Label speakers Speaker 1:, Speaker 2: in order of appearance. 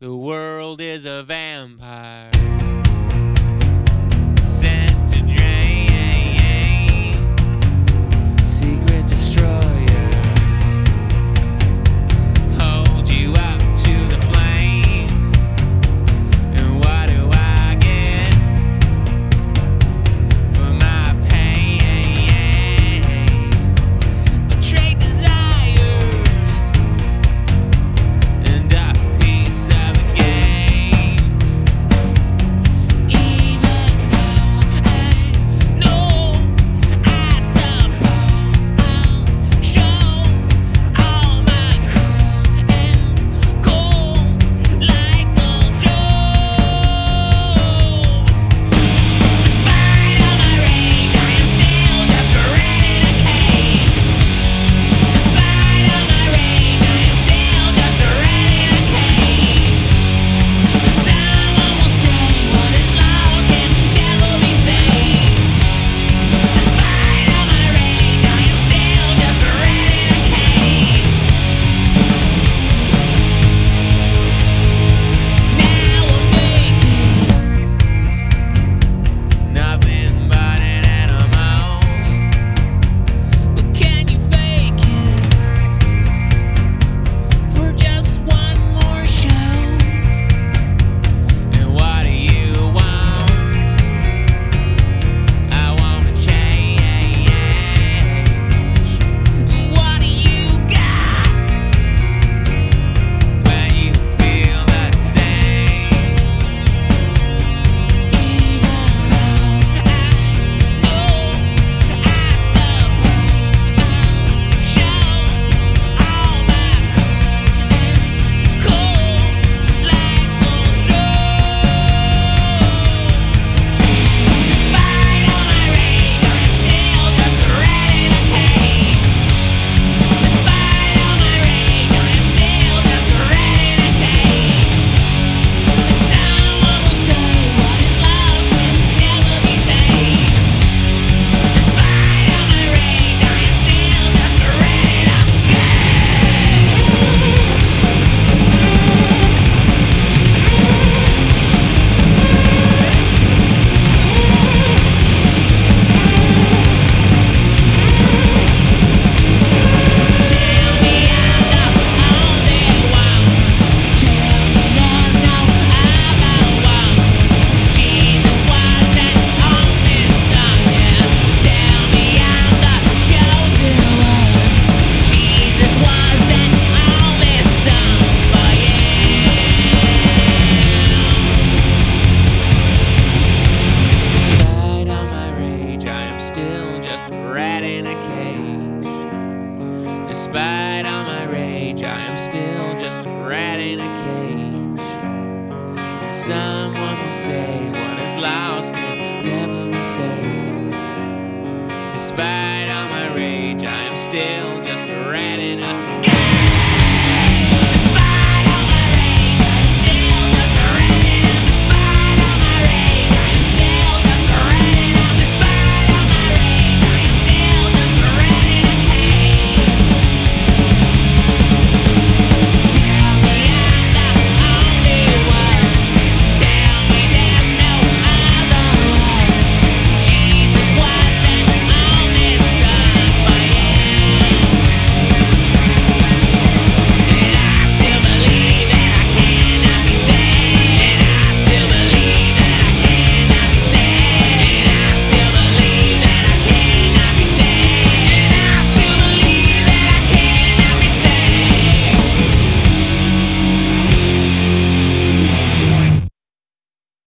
Speaker 1: The world is a vampire. despite all my rage, I'm still just a rat in a